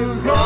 you go.